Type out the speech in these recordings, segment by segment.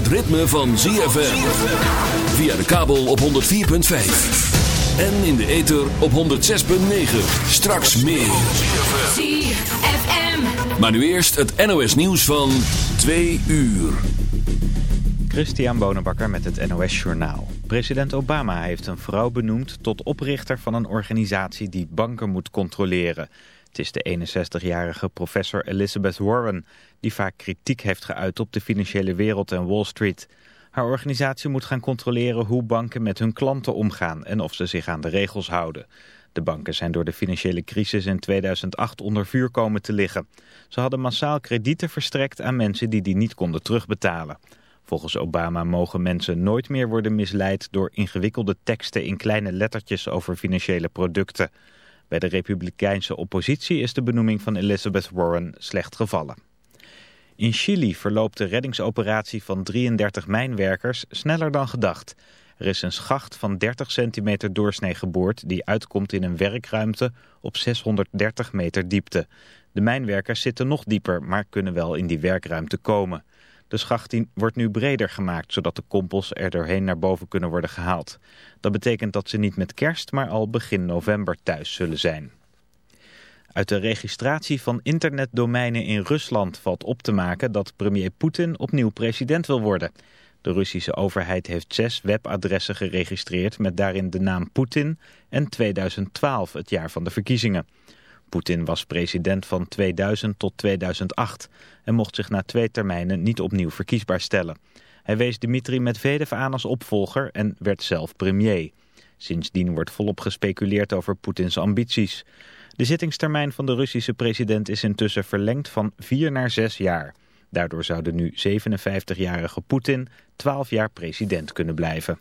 het ritme van ZFM. Via de kabel op 104.5. En in de ether op 106.9. Straks meer. ZFM. Maar nu eerst het NOS nieuws van 2 uur. Christian Bonenbakker met het NOS Journaal. President Obama heeft een vrouw benoemd tot oprichter van een organisatie die banken moet controleren. Het is de 61-jarige professor Elizabeth Warren, die vaak kritiek heeft geuit op de financiële wereld en Wall Street. Haar organisatie moet gaan controleren hoe banken met hun klanten omgaan en of ze zich aan de regels houden. De banken zijn door de financiële crisis in 2008 onder vuur komen te liggen. Ze hadden massaal kredieten verstrekt aan mensen die die niet konden terugbetalen. Volgens Obama mogen mensen nooit meer worden misleid door ingewikkelde teksten in kleine lettertjes over financiële producten. Bij de republikeinse oppositie is de benoeming van Elizabeth Warren slecht gevallen. In Chili verloopt de reddingsoperatie van 33 mijnwerkers sneller dan gedacht. Er is een schacht van 30 centimeter doorsnee geboord die uitkomt in een werkruimte op 630 meter diepte. De mijnwerkers zitten nog dieper, maar kunnen wel in die werkruimte komen. De schacht wordt nu breder gemaakt, zodat de kompels er doorheen naar boven kunnen worden gehaald. Dat betekent dat ze niet met kerst, maar al begin november thuis zullen zijn. Uit de registratie van internetdomeinen in Rusland valt op te maken dat premier Poetin opnieuw president wil worden. De Russische overheid heeft zes webadressen geregistreerd met daarin de naam Poetin en 2012, het jaar van de verkiezingen. Poetin was president van 2000 tot 2008 en mocht zich na twee termijnen niet opnieuw verkiesbaar stellen. Hij wees Dmitri Medvedev aan als opvolger en werd zelf premier. Sindsdien wordt volop gespeculeerd over Poetins ambities. De zittingstermijn van de Russische president is intussen verlengd van vier naar zes jaar. Daardoor zou de nu 57-jarige Poetin 12 jaar president kunnen blijven.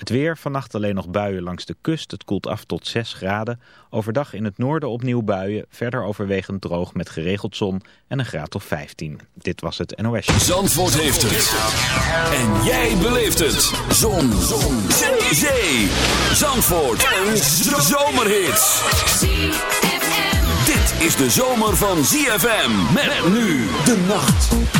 Het weer, vannacht alleen nog buien langs de kust. Het koelt af tot 6 graden. Overdag in het noorden opnieuw buien. Verder overwegend droog met geregeld zon en een graad of 15. Dit was het NOS. Zandvoort heeft het. En jij beleeft het. Zon. Zon. Zee. Zee. Zandvoort. Een zomerhit. Dit is de zomer van ZFM. Met nu de nacht.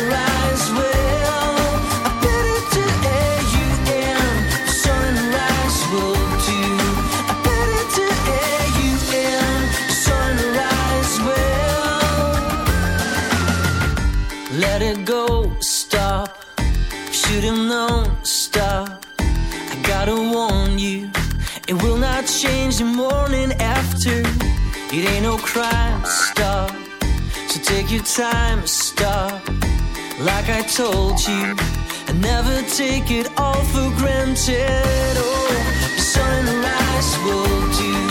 Known, stop. I gotta warn you, it will not change the morning after. It ain't no crime, stop. So take your time, stop. Like I told you, I never take it all for granted. Oh, the sunrise will do.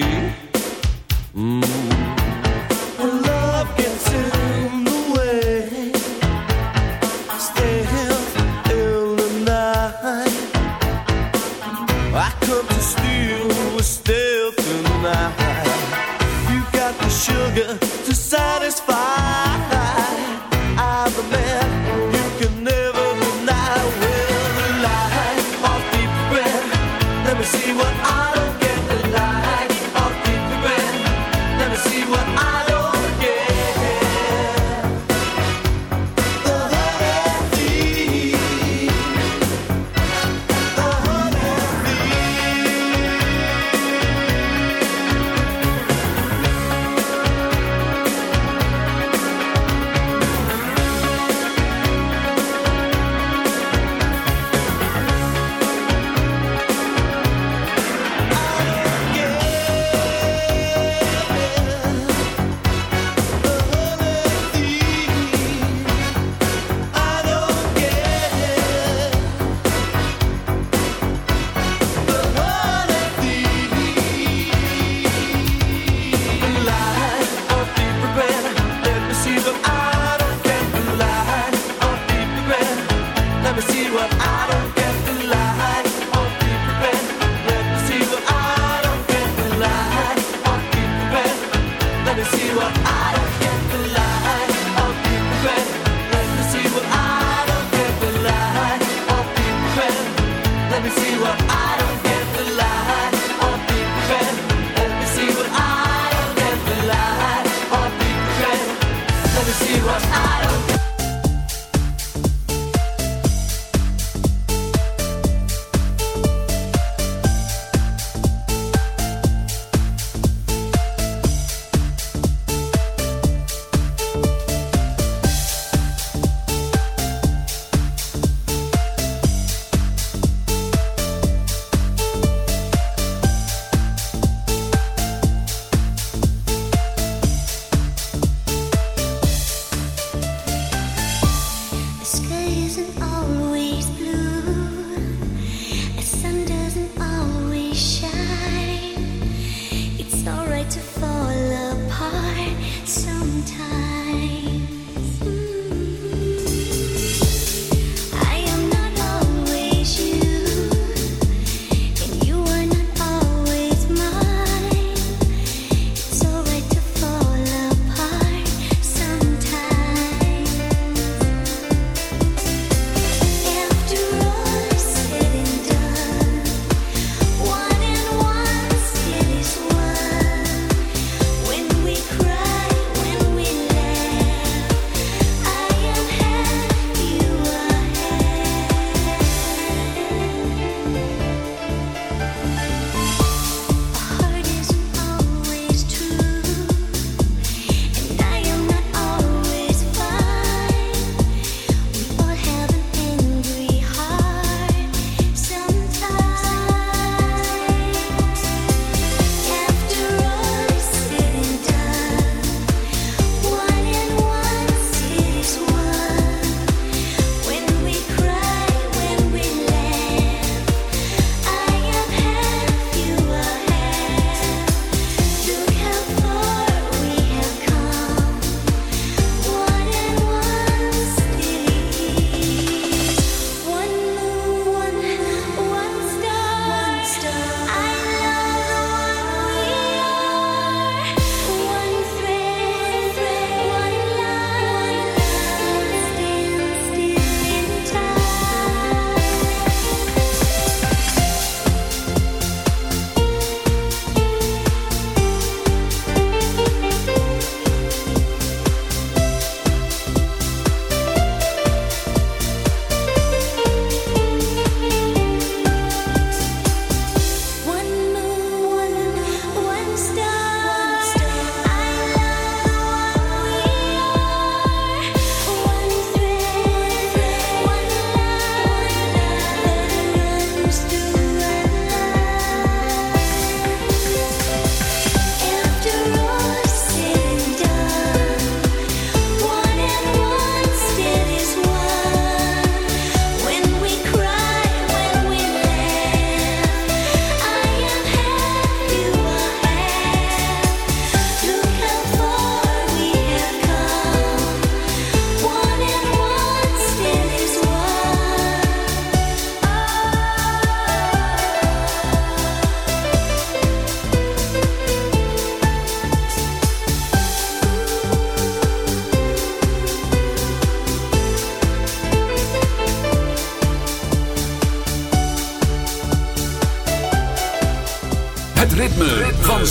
me.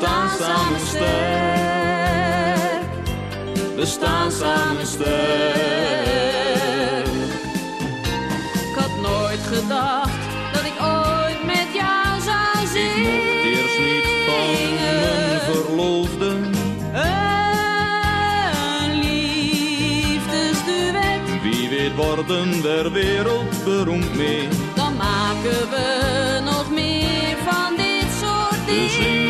Staan samen sterk. We staan samen sterk. Ik had nooit gedacht dat ik ooit met jou zou Ik zingen. mocht eerst niet van mijn verloofde. Een liefdesduet, Wie weet worden we wereldberoemd mee. dan maken we nog meer van dit soort dingen.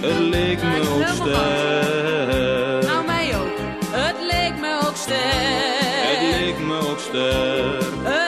Het leek me ook sterk. Nou, mij ook. Het leek me ook sterk. Het leek me ook sterk.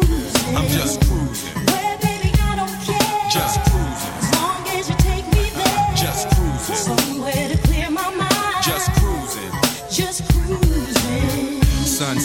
I'm just cruising,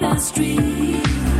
the street.